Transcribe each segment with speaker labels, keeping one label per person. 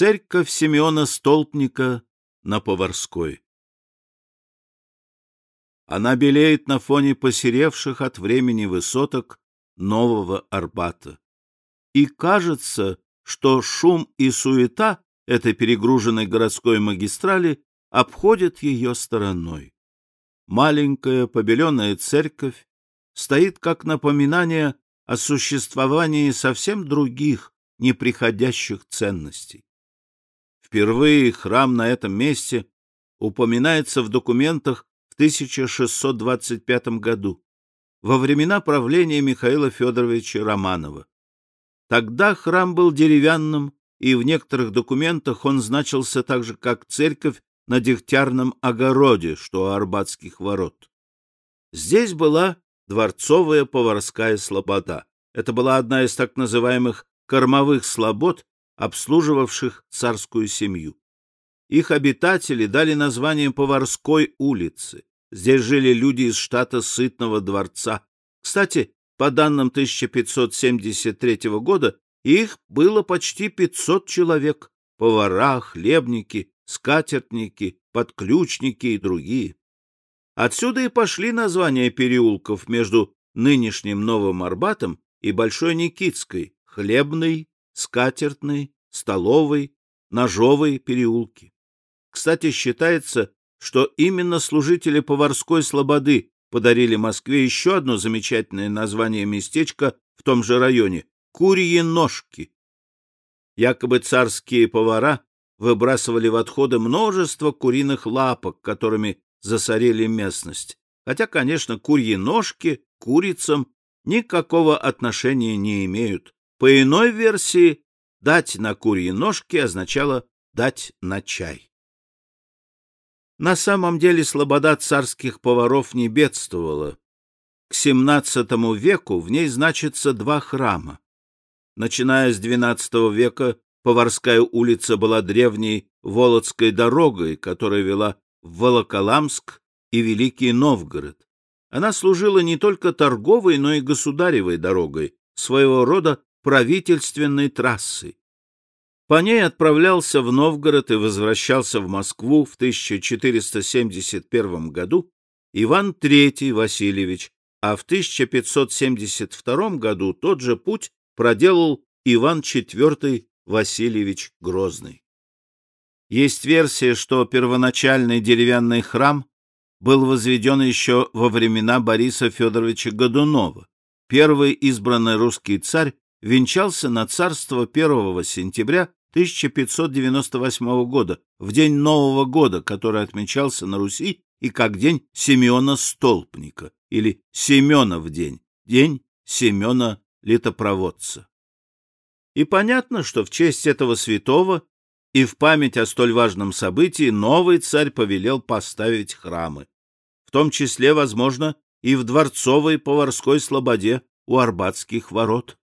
Speaker 1: Церковь Симеона Столпника на Поварской. Она белеет на фоне посеревших от времени высоток нового Арбата. И кажется, что шум и суета этой перегруженной городской магистрали обходят ее стороной. Маленькая побеленная церковь стоит как напоминание о существовании совсем других, неприходящих ценностей. Впервые храм на этом месте упоминается в документах в 1625 году, во времена правления Михаила Федоровича Романова. Тогда храм был деревянным, и в некоторых документах он значился так же, как церковь на Дегтярном огороде, что у Арбатских ворот. Здесь была дворцовая поварская слобода. Это была одна из так называемых кормовых слобод, обслуживавших царскую семью. Их обитатели дали название Поварской улицы. Здесь жили люди из штата Сытного дворца. Кстати, по данным 1573 года, их было почти 500 человек. Повара, хлебники, скатертники, подключники и другие. Отсюда и пошли названия переулков между нынешним Новым Арбатом и Большой Никитской, Хлебный, Скатертный, Столовый, Ножовый переулки. Кстати, считается, что именно служители поварской слободы подарили Москве еще одно замечательное название местечка в том же районе — Курьи ножки. Якобы царские повара выбрасывали в отходы множество куриных лапок, которыми засорили местность. Хотя, конечно, курьи ножки курицам никакого отношения не имеют. По иной версии, дать на курьи ножки означало дать на чай. На самом деле слобода царских поваров не бедствовала. К XVII веку в ней значится два храма. Начиная с XII века Поварская улица была древней Володской дорогой, которая вела в Волоколамск и Великий Новгород. Она служила не только торговой, но и государевой дорогой, своего рода правительственной трассой. По ней отправлялся в Новгород и возвращался в Москву в 1471 году Иван III Васильевич, а в 1572 году тот же путь проделал Иван IV Васильевич Грозный. Есть версия, что первоначальный деревянный храм был возведен еще во времена Бориса Федоровича Годунова. Первый избранный русский царь венчался на царство 1 сентября 1598 года, в день Нового года, который отмечался на Руси и как день Семена Столпника, или Семенов день, день Семена Летопроводца. И понятно, что в честь этого святого и в память о столь важном событии новый царь повелел поставить храмы, в том числе, возможно, и в дворцовой поварской слободе у Арбатских ворот.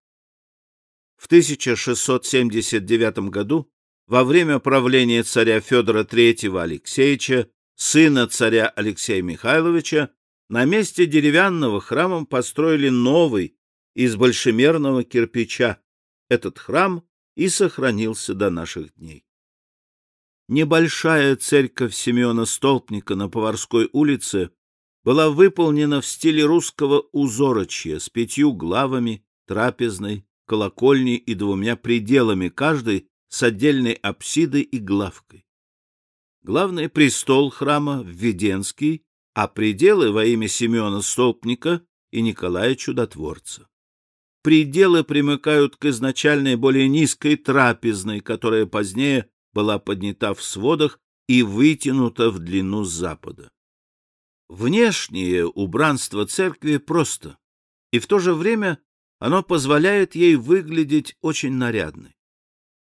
Speaker 1: В 1679 году, во время правления царя Федора III Алексеевича, сына царя Алексея Михайловича, на месте деревянного храма построили новый из большемерного кирпича. Этот храм и сохранился до наших дней. Небольшая церковь Семена Столпника на Поварской улице была выполнена в стиле русского узорочья с пятью главами, трапезной, колокольней и двумя пределами, каждой с отдельной апсидой и главкой. Главный престол храма — Введенский, а пределы во имя Семена Столпника и Николая Чудотворца. Пределы примыкают к изначальной более низкой трапезной, которая позднее была поднята в сводах и вытянута в длину с запада. Внешнее убранство церкви просто, и в то же время оно позволяет ей выглядеть очень нарядной.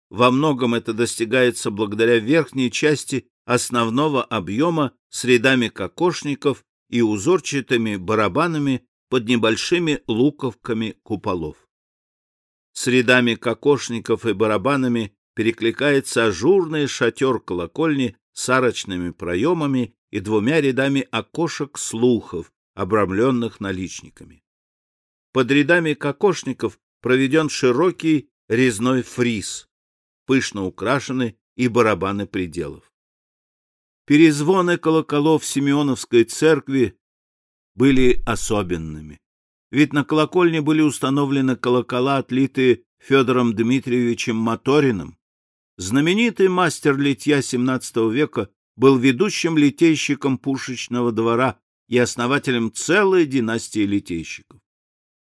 Speaker 1: Во многом это достигается благодаря верхней части основного объема с рядами кокошников и узорчатыми барабанами под небольшими луковками куполов. С рядами кокошников и барабанами перекликается ажурный шатер колокольни с арочными проемами и двумя рядами окошек слухов, обрамленных наличниками. Под рядами кокошников проведен широкий резной фриз. пышно украшены и барабаны пределов. Перезвоны колоколов Симеоновской церкви были особенными. Ведь на колокольне были установлены колокола, отлитые Федором Дмитриевичем Моториным. Знаменитый мастер литья XVII века был ведущим литейщиком пушечного двора и основателем целой династии литейщиков.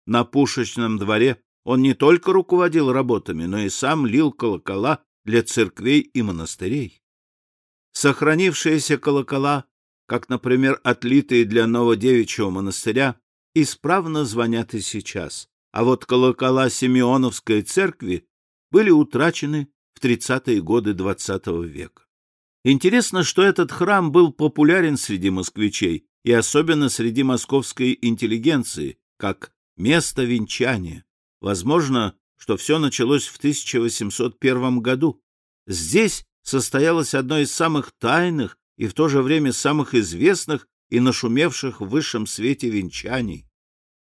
Speaker 1: На пушечном дворе он не только руководил работами, но и сам лил колокола для церквей и монастырей. Сохранившиеся колокола, как, например, отлитые для Новодевичьего монастыря, исправно звонят и сейчас, а вот колокола Симеоновской церкви были утрачены в 30-е годы XX -го века. Интересно, что этот храм был популярен среди москвичей и особенно среди московской интеллигенции, как место венчания. Возможно, что все началось в 1801 году. Здесь состоялось одно из самых тайных и в то же время самых известных и нашумевших в высшем свете венчаний.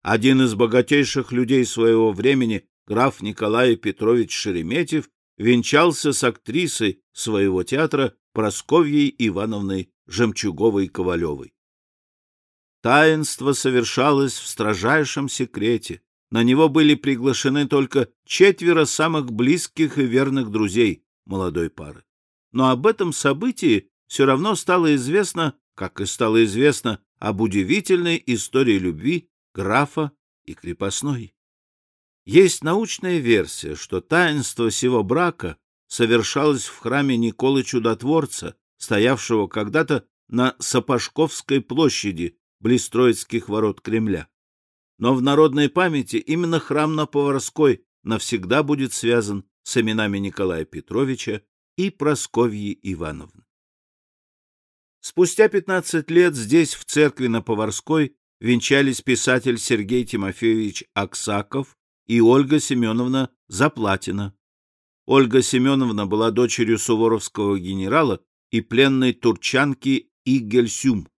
Speaker 1: Один из богатейших людей своего времени, граф Николай Петрович Шереметьев, венчался с актрисой своего театра Просковьей Ивановной Жемчуговой-Ковалевой. Таинство совершалось в строжайшем секрете. На него были приглашены только четверо самых близких и верных друзей молодой пары. Но об этом событии все равно стало известно, как и стало известно об удивительной истории любви графа и крепостной. Есть научная версия, что таинство сего брака совершалось в храме Николы Чудотворца, стоявшего когда-то на Сапожковской площади близ Троицких ворот Кремля. Но в народной памяти именно храм на Поварской навсегда будет связан с именами Николая Петровича и Просковьи Ивановны. Спустя 15 лет здесь, в церкви на Поварской, венчались писатель Сергей Тимофеевич Аксаков и Ольга Семеновна Заплатина. Ольга Семеновна была дочерью суворовского генерала и пленной турчанки Игельсюм.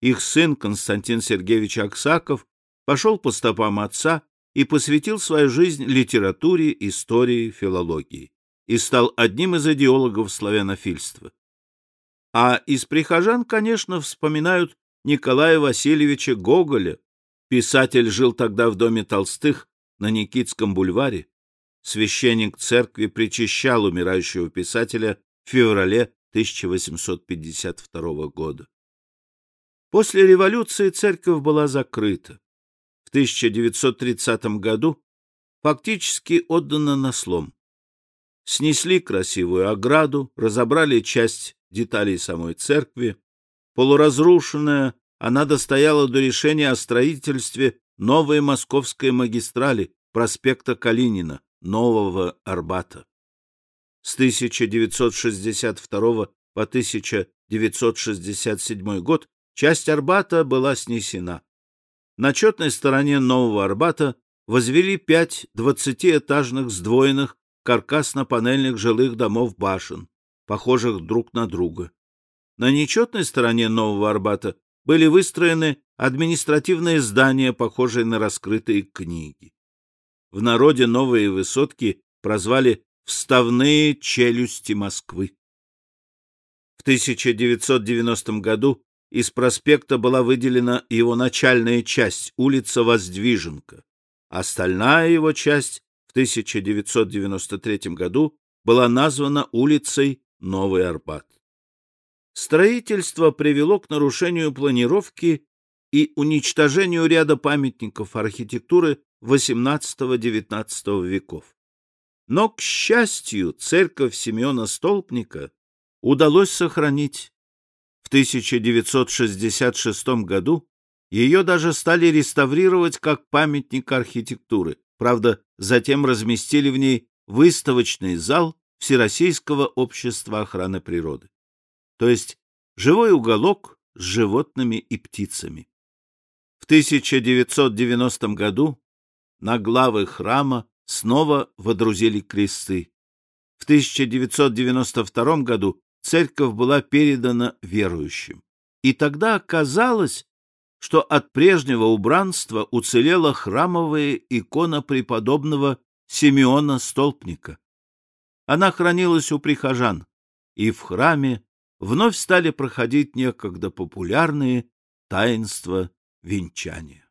Speaker 1: Их сын Константин Сергеевич Аксаков пошел по стопам отца и посвятил свою жизнь литературе, истории, филологии и стал одним из идеологов славянофильства. А из прихожан, конечно, вспоминают Николая Васильевича Гоголя. Писатель жил тогда в доме Толстых на Никитском бульваре. Священник церкви причащал умирающего писателя в феврале 1852 года. После революции церковь была закрыта. В 1930 году фактически отдана на слом. Снесли красивую ограду, разобрали часть деталей самой церкви. Полуразрушенная, она достояла до решения о строительстве новой московской магистрали проспекта Калинина, Нового Арбата. С 1962 по 1967 год Часть Арбата была снесена. На четной стороне Нового Арбата возвели пять двадцатиэтажных сдвоенных каркасно-панельных жилых домов башен, похожих друг на друга. На нечетной стороне Нового Арбата были выстроены административные здания, похожие на раскрытые книги. В народе новые высотки прозвали «вставные челюсти Москвы». В 1990 году из проспекта была выделена его начальная часть, улица Воздвиженка. Остальная его часть в 1993 году была названа улицей Новый Арбат. Строительство привело к нарушению планировки и уничтожению ряда памятников архитектуры XVIII-XIX веков. Но, к счастью, церковь Симеона Столпника удалось сохранить. В 1966 году ее даже стали реставрировать как памятник архитектуры. Правда, затем разместили в ней выставочный зал Всероссийского общества охраны природы. То есть живой уголок с животными и птицами. В 1990 году на главы храма снова водрузили кресты. В 1992 году церковь была передана верующим. И тогда оказалось, что от прежнего убранства уцелела храмовая икона преподобного Симеона Столпника. она хранилась у прихожан, и в храме вновь стали проходить некогда популярные таинства венчания.